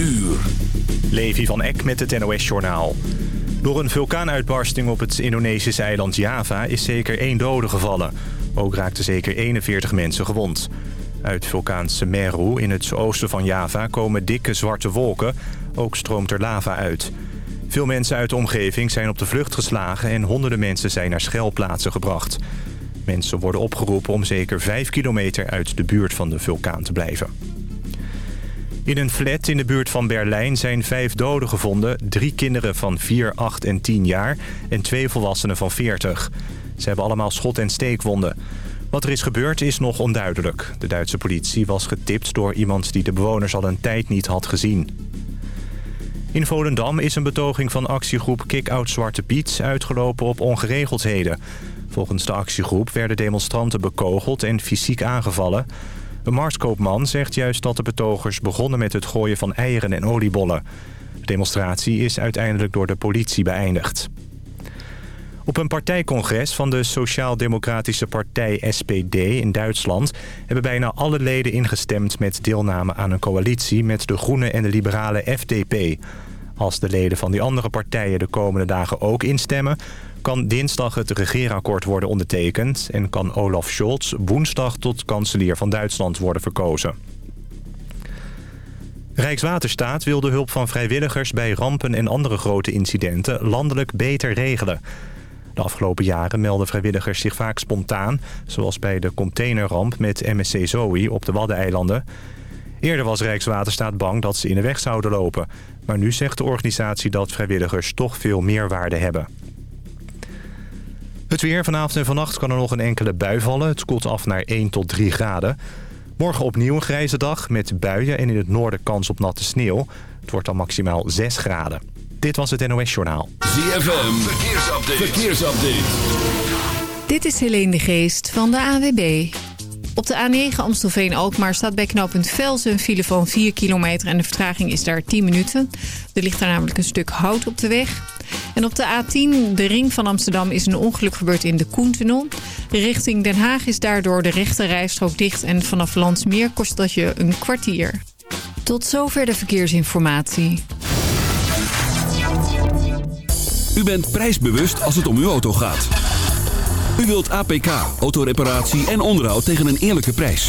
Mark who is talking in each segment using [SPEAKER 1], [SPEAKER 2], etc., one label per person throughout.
[SPEAKER 1] uur.
[SPEAKER 2] Levi van Eck met het NOS-journaal. Door een vulkaanuitbarsting op het Indonesische eiland Java is zeker één dode gevallen. Ook raakten zeker 41 mensen gewond. Uit vulkaan Semeru in het oosten van Java komen dikke zwarte wolken. Ook stroomt er lava uit. Veel mensen uit de omgeving zijn op de vlucht geslagen... en honderden mensen zijn naar schuilplaatsen gebracht. Mensen worden opgeroepen om zeker 5 kilometer uit de buurt van de vulkaan te blijven. In een flat in de buurt van Berlijn zijn vijf doden gevonden. Drie kinderen van 4, 8 en 10 jaar en twee volwassenen van 40. Ze hebben allemaal schot- en steekwonden. Wat er is gebeurd is nog onduidelijk. De Duitse politie was getipt door iemand die de bewoners al een tijd niet had gezien. In Volendam is een betoging van actiegroep Kick-Out Zwarte Piet uitgelopen op ongeregeldheden. Volgens de actiegroep werden demonstranten bekogeld en fysiek aangevallen. Een marktkoopman zegt juist dat de betogers begonnen met het gooien van eieren en oliebollen. De demonstratie is uiteindelijk door de politie beëindigd. Op een partijcongres van de Sociaal-Democratische Partij SPD in Duitsland... hebben bijna alle leden ingestemd met deelname aan een coalitie... met de Groene en de liberale FDP. Als de leden van die andere partijen de komende dagen ook instemmen... kan dinsdag het regeerakkoord worden ondertekend... en kan Olaf Scholz woensdag tot kanselier van Duitsland worden verkozen. Rijkswaterstaat wil de hulp van vrijwilligers bij rampen en andere grote incidenten landelijk beter regelen. De afgelopen jaren melden vrijwilligers zich vaak spontaan... zoals bij de containerramp met MSC Zoe op de Waddeneilanden. Eerder was Rijkswaterstaat bang dat ze in de weg zouden lopen. Maar nu zegt de organisatie dat vrijwilligers toch veel meer waarde hebben. Het weer vanavond en vannacht kan er nog een enkele bui vallen. Het koelt af naar 1 tot 3 graden. Morgen opnieuw een grijze dag met buien en in het noorden kans op natte sneeuw. Het wordt dan maximaal 6 graden. Dit was het NOS Journaal.
[SPEAKER 1] ZFM, verkeersupdate. verkeersupdate.
[SPEAKER 3] Dit is Helene de Geest van de AWB. Op de A9 Amstelveen-Alkmaar staat bij knooppunt Velsen een file van 4 kilometer... en de vertraging is daar 10 minuten. Er ligt daar namelijk een stuk hout op de weg. En op de A10, de ring van Amsterdam, is een ongeluk gebeurd in de Koentunnel. Richting Den Haag is daardoor de rechte rijstrook dicht... en vanaf Landsmeer kost dat je een kwartier. Tot zover de verkeersinformatie.
[SPEAKER 1] U bent prijsbewust als het om uw auto gaat. U wilt APK, autoreparatie en onderhoud tegen een eerlijke prijs.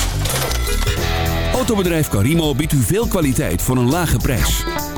[SPEAKER 1] Autobedrijf Carimo biedt u veel kwaliteit voor een lage prijs.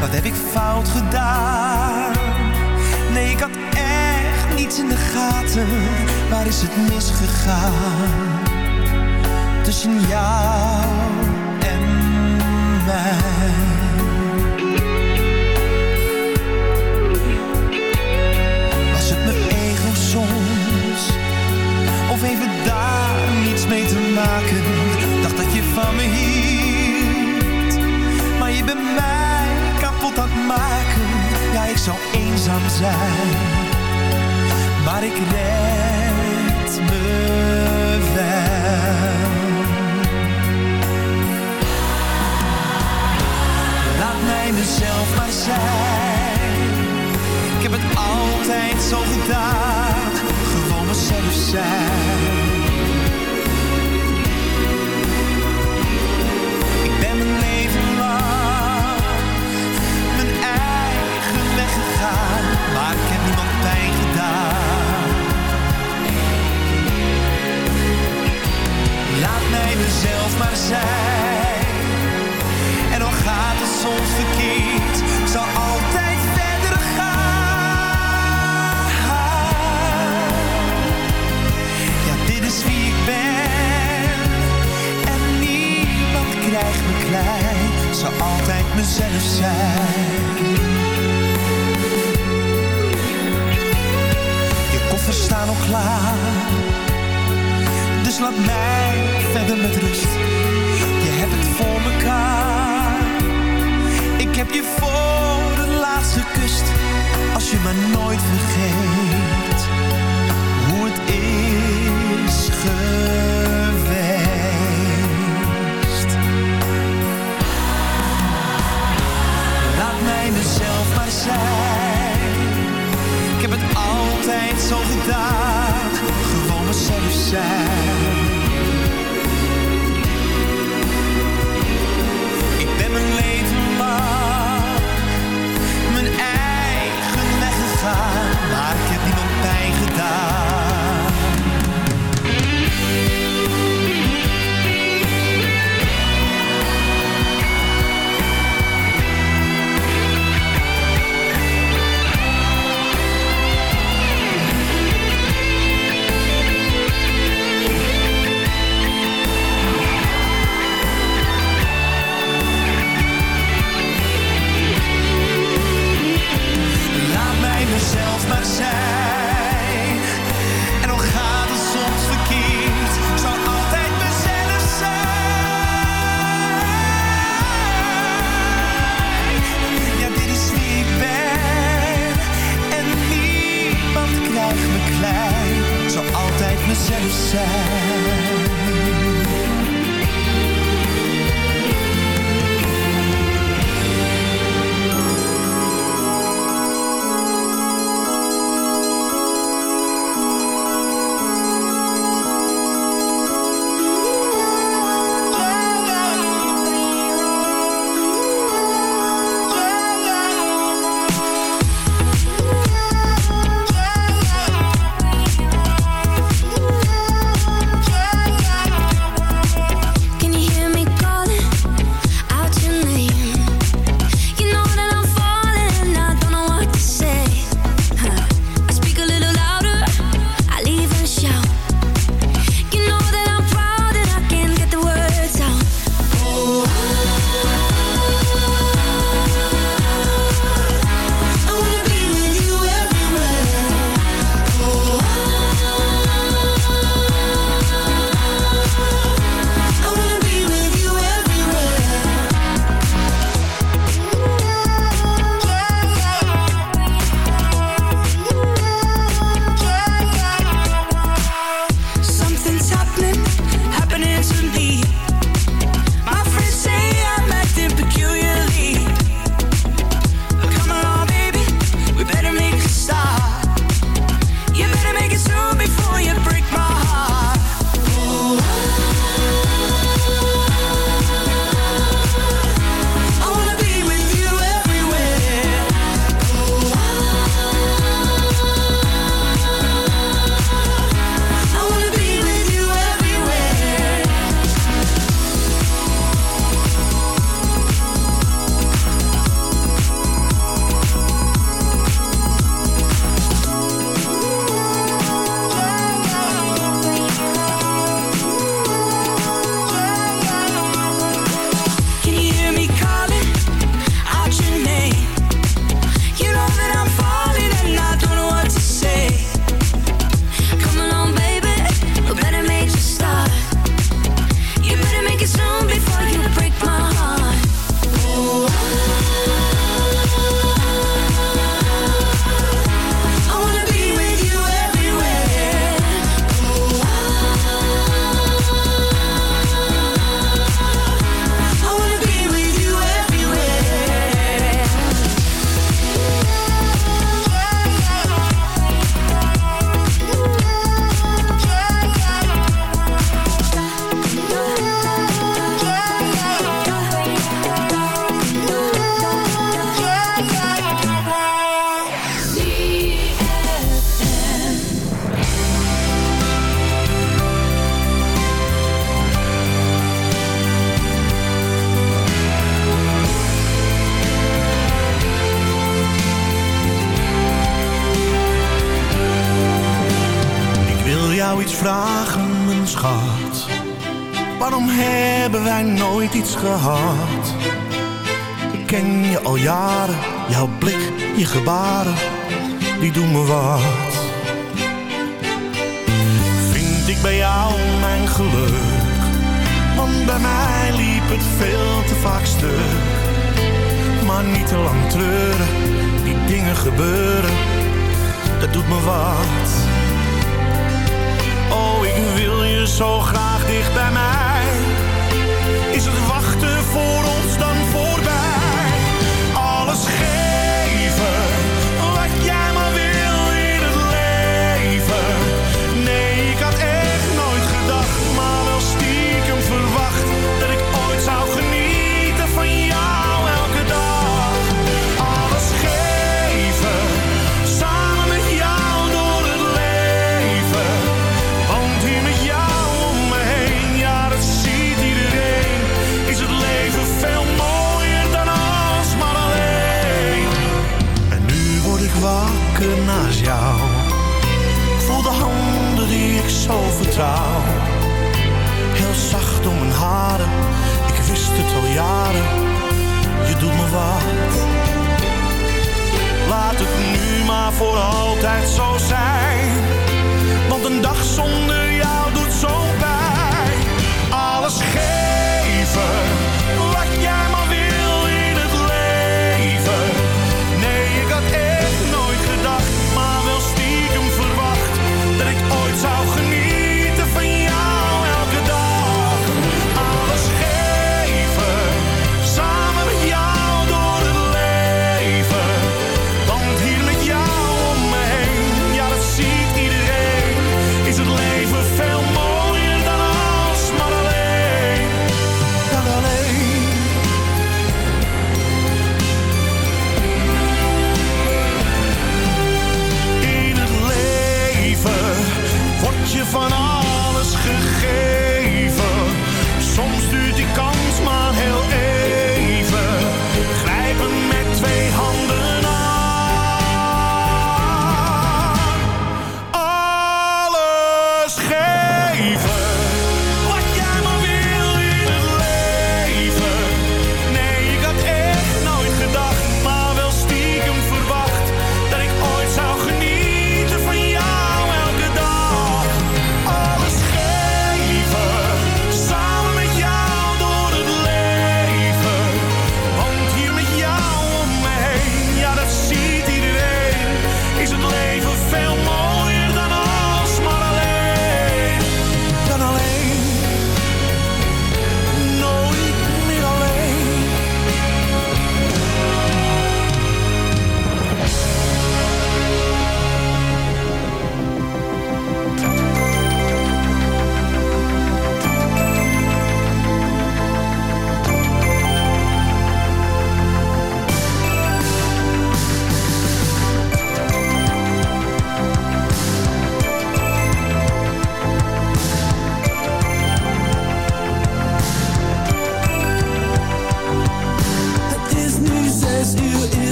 [SPEAKER 4] Wat heb ik fout gedaan? Nee, ik had echt niets in de gaten. Waar is het misgegaan? Tussen jou en mij. Was het mijn ego soms? Of even daar niets mee te maken? Dacht dat je van me hield Bent mij kapot het maken. Ja, ik zou eenzaam zijn. Maar ik red me wel. Laat mij mezelf maar zijn. Ik heb het altijd zo gedaan. Gewoon mezelf zijn Zelf maar zijn. En al gaat het soms verkeerd, zal altijd verder gaan. Ja, dit is wie ik ben. En niemand krijgt me klein, zal altijd mezelf zijn. Je koffers staan nog klaar laat mij verder met rust. Je hebt het voor mekaar. Ik heb je voor de laatste kust. Als je me nooit vergeet hoe het is geweest. Laat mij mezelf maar zijn. Ik heb het altijd zo gedaan ik ben mijn leven sad Ik
[SPEAKER 5] ken je al jaren, jouw blik, je gebaren, die doen me wat. Vind ik bij jou mijn geluk, want bij mij liep het veel te vaak stuk. Maar niet te lang treuren, die dingen gebeuren, dat doet me wat. Oh, ik wil je zo graag dicht bij mij ze wachten voor ons?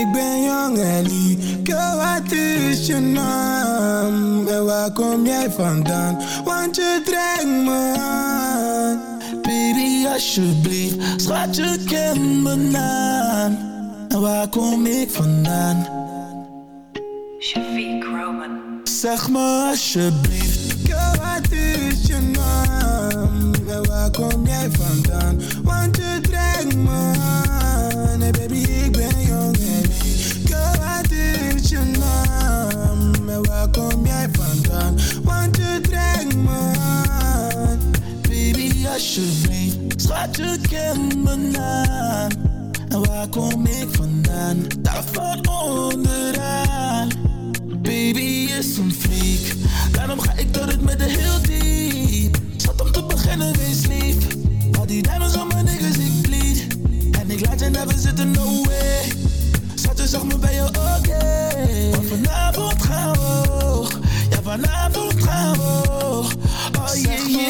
[SPEAKER 5] ik
[SPEAKER 6] ben jong en lieke, wat is je naam? En waar kom jij vandaan? Want je trekt me aan. Baby, alsjeblieft, schat, je kent me naam. En waar kom ik vandaan?
[SPEAKER 7] Shafiq Roman.
[SPEAKER 6] Zeg me alsjeblieft, wat is je naam? En waar kom jij vandaan? Want je alsjeblieft. Schat, je kent mijn naam. En waar kom ik vandaan? Daar van onderaan. Baby is een freak. Daarom ga ik door het midden de heel diep. Zat om te beginnen, wees lief. Al die diamonds op mijn niggas, ik bleed. En ik laat je never zitten, no way. Schat, je zag me bij je, oké. Okay. Want vanavond gaan we hoog. Ja, vanavond gaan we. Oh yeah, yeah.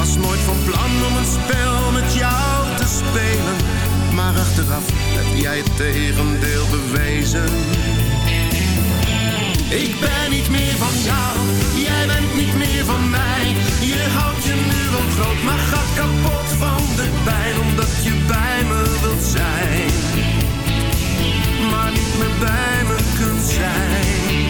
[SPEAKER 8] Was nooit van plan om een spel met jou te spelen. Maar achteraf heb jij het tegendeel bewezen. Ik ben niet meer van jou, jij bent niet meer van mij. Je houdt je nu wel groot, maar gaat kapot van de pijn. Omdat je bij me wilt zijn, maar niet meer bij me kunt zijn.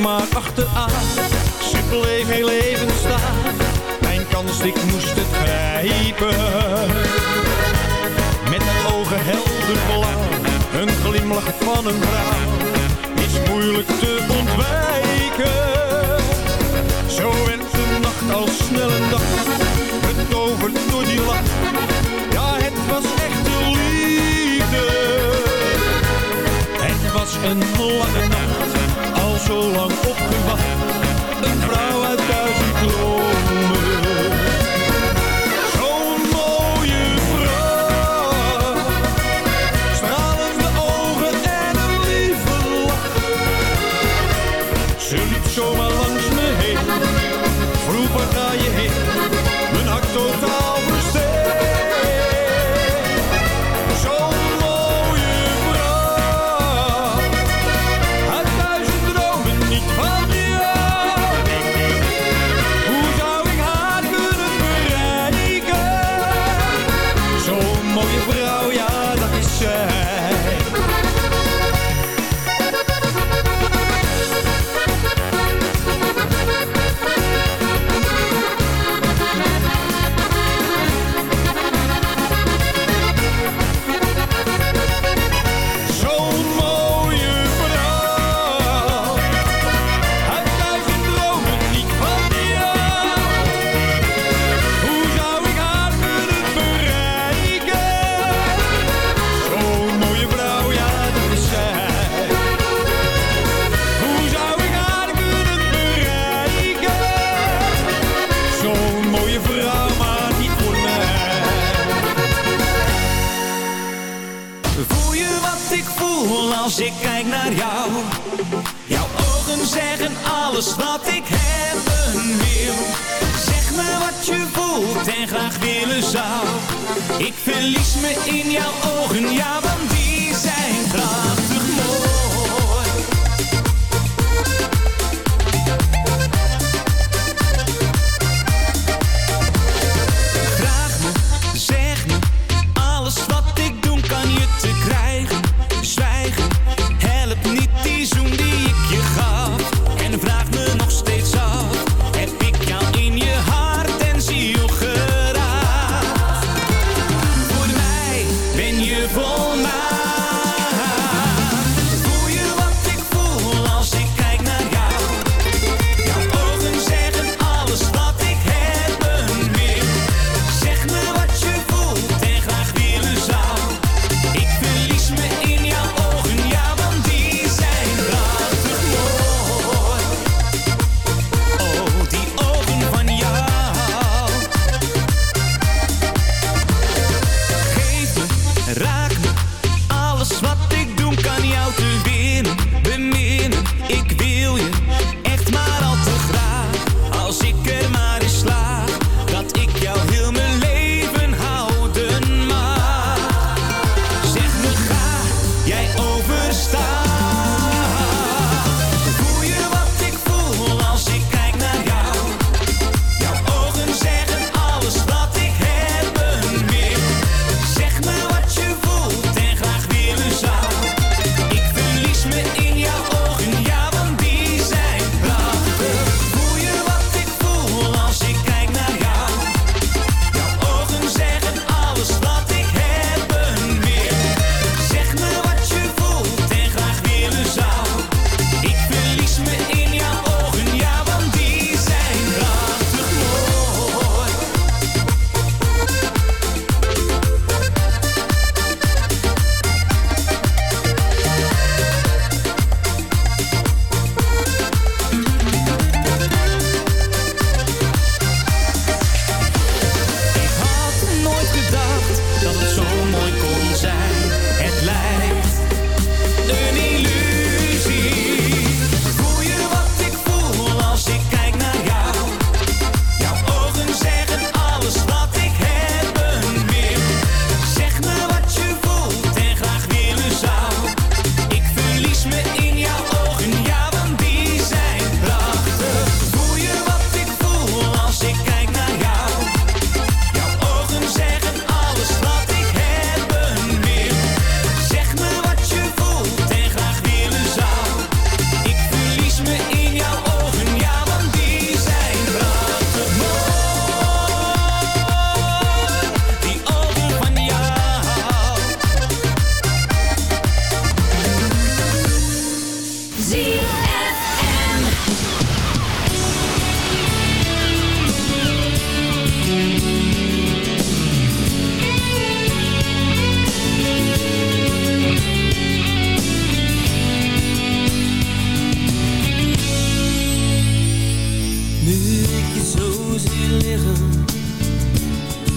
[SPEAKER 5] Maar
[SPEAKER 9] achteraan. Ze bleef heel even staan. Mijn kans, ik moest het grijpen. Met ogen helder blauw. Een glimlach van een vrouw. Is moeilijk te ontwijken. Zo werd de nacht al snel een dag. Betoverd door die lach. Ja, het was echte liefde. Het was een lange nacht, zo lang opgewacht.
[SPEAKER 10] Wat ik hebben wil. Zeg me wat je voelt en graag willen zou. Ik verlies me in jouw ogen, ja, want die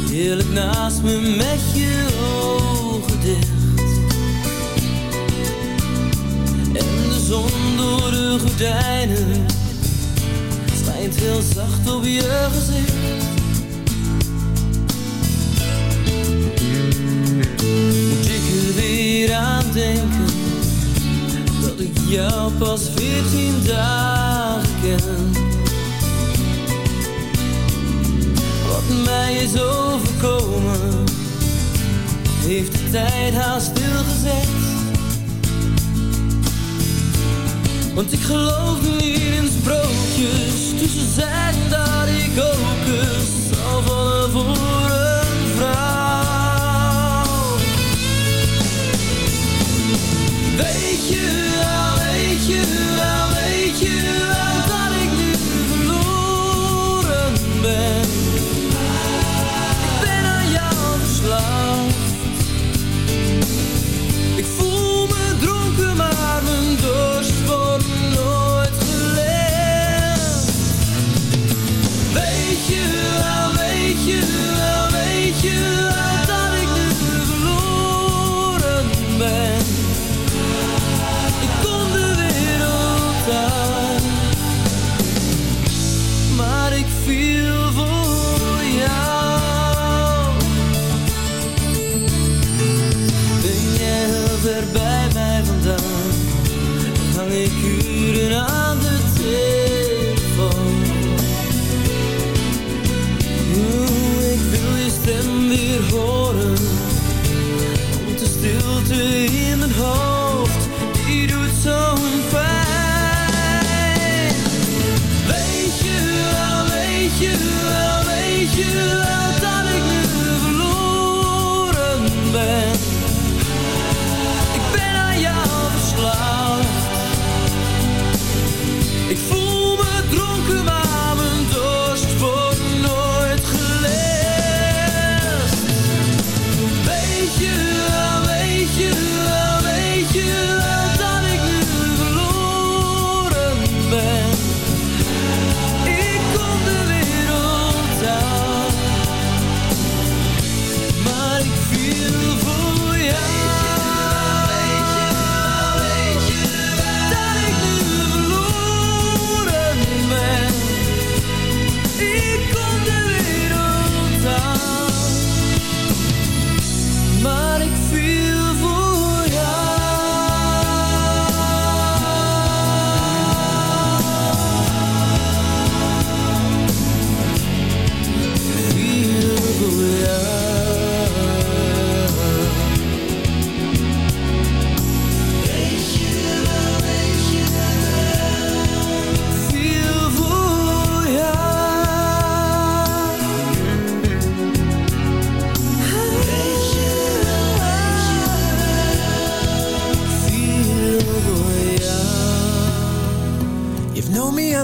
[SPEAKER 5] Heerlijk naast me met je ogen dicht. En de zon door de gordijnen schijnt heel zacht op je gezicht. Moet ik er weer aan denken dat ik jou pas veertien dagen ken. Mij is overkomen, heeft de tijd haast stilgezet. Want ik geloof niet in sprookjes, dus ze zeggen dat ik ook eens zal vallen voor een vrouw. Weet je wel, weet je wel, weet je wel dat ik nu verloren ben. Want de stilte in mijn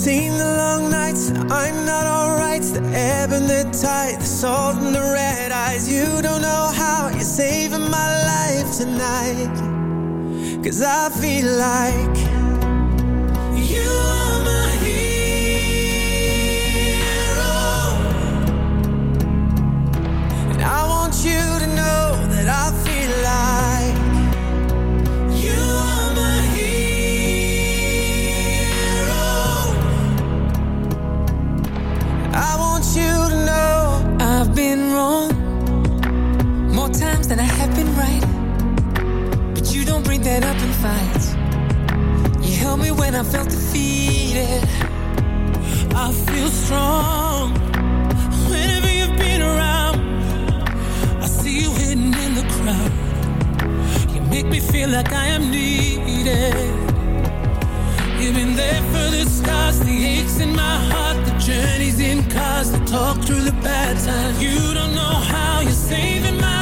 [SPEAKER 11] Seen the long nights, I'm not alright. The ebb and the tide, the salt and the red eyes. You don't know how you're saving my life tonight. Cause I feel like you are my hero. And I want you to know that I feel like
[SPEAKER 5] aches in my heart, the journeys in cars, the talk through the bad times. You don't know how you're saving my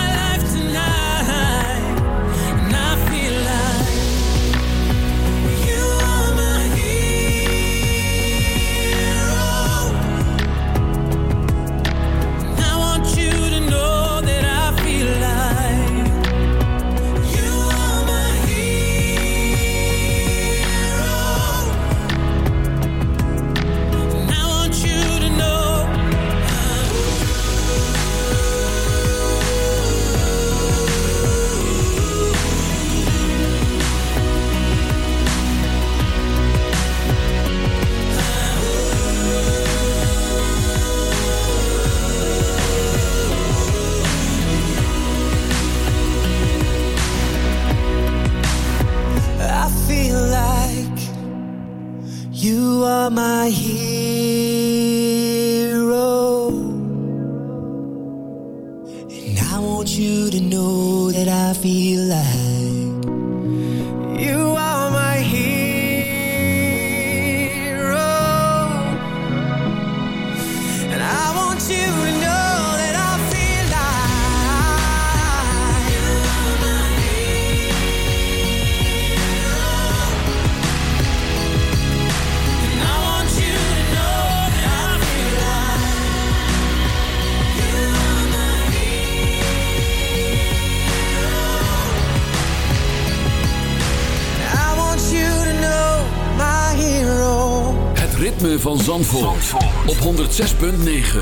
[SPEAKER 1] Zandvoort, Zandvoort. op 106.9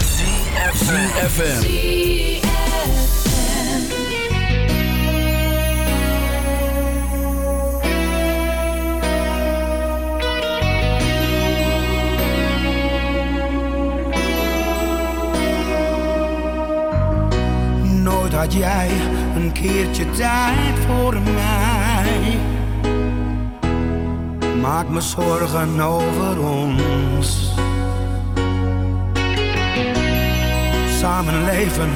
[SPEAKER 1] CFFM
[SPEAKER 12] Nooit had jij een keertje tijd voor mij. Maak me zorgen over ons. Mijn leven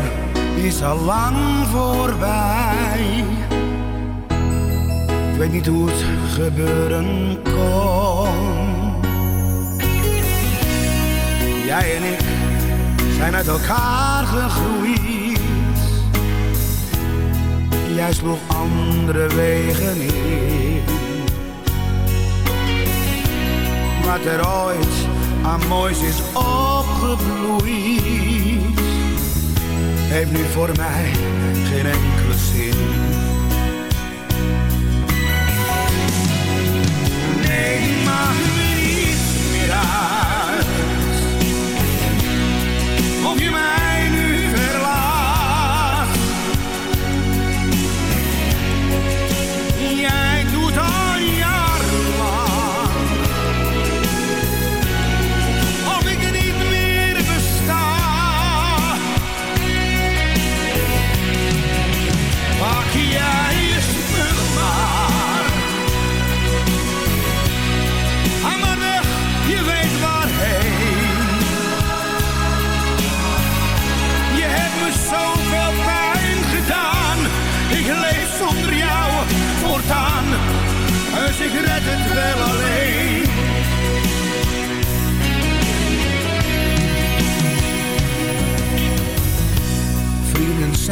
[SPEAKER 12] is al lang voorbij. Ik weet niet hoe het gebeuren kon. Jij en ik zijn uit elkaar gegroeid. Jij sloeg andere wegen in. Wat er ooit aan moois is opgebloeid heeft nu voor mij geen enkele zin. Nee, maar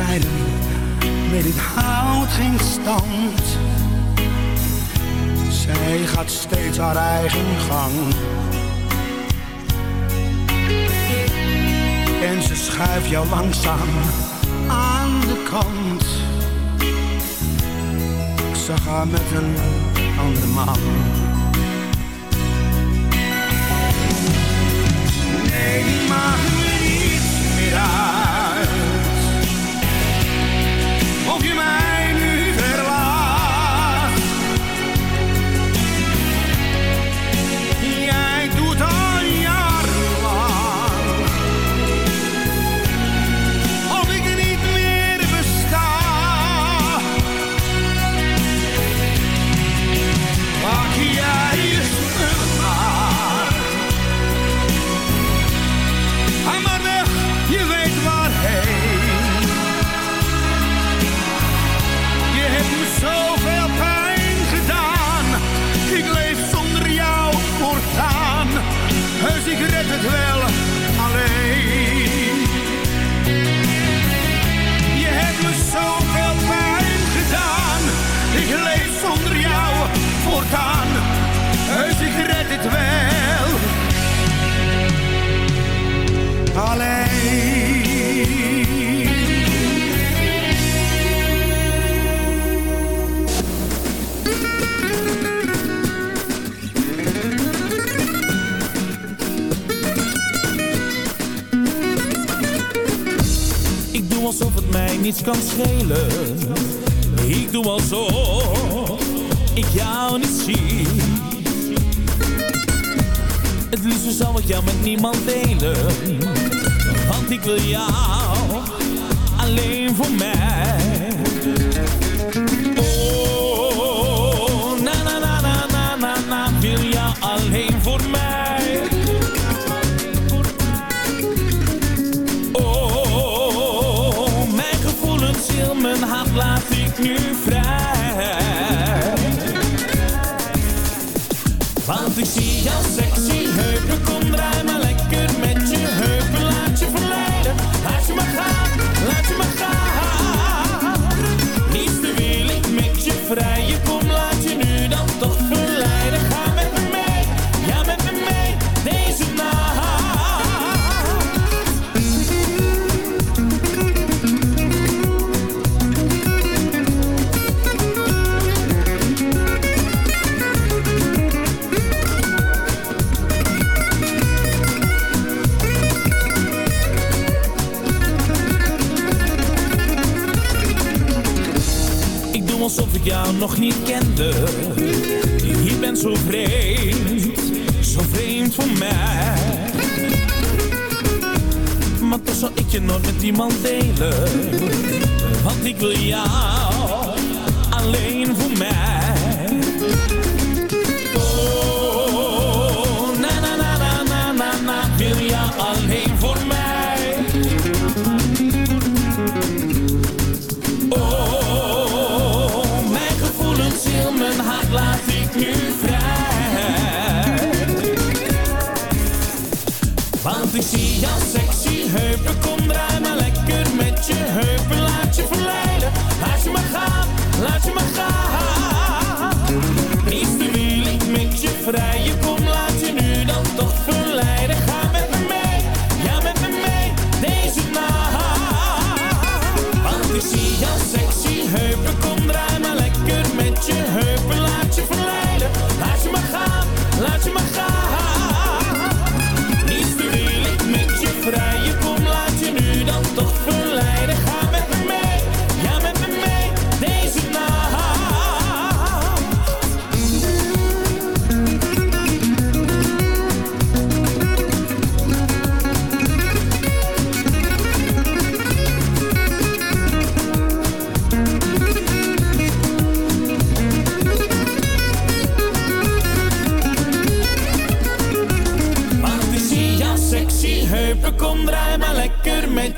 [SPEAKER 12] zeiden, nee dit houdt geen stand. Zij gaat steeds haar eigen gang. En ze schuift jou langzaam aan de kant. Ik zag haar met een andere man. Nee, maar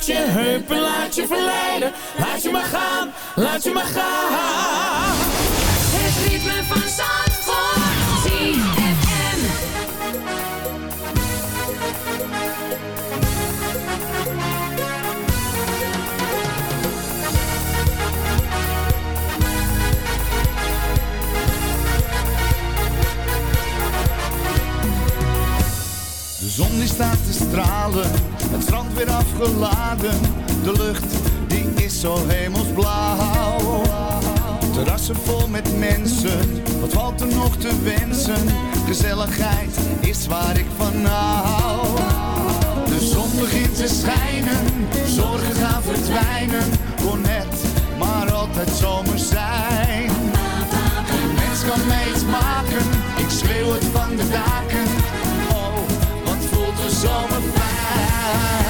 [SPEAKER 9] met
[SPEAKER 10] je heupen. Laat je verleiden, laat je maar gaan, laat je maar gaan.
[SPEAKER 13] Het ritme van Zandvoort. ZFM.
[SPEAKER 14] De zon die staat te stralen, afgeladen. De lucht die is zo hemelsblauw. Terrassen vol met mensen, wat valt er nog te wensen? Gezelligheid is waar ik van hou. De zon begint te schijnen, zorgen gaan verdwijnen. Kon net maar altijd zomer zijn. Geen mens kan mij iets maken, ik schreeuw het van de daken. Oh, wat voelt de zomer fijn.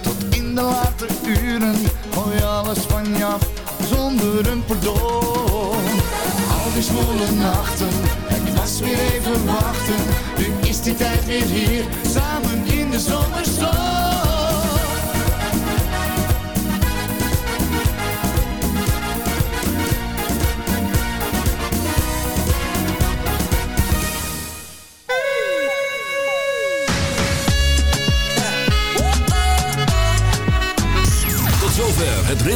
[SPEAKER 14] Tot in de late uren. Gooi alles van je af zonder een pardon. Al die zwoele nachten, het was weer even wachten. Nu is die tijd weer hier, samen in de zomerstroom.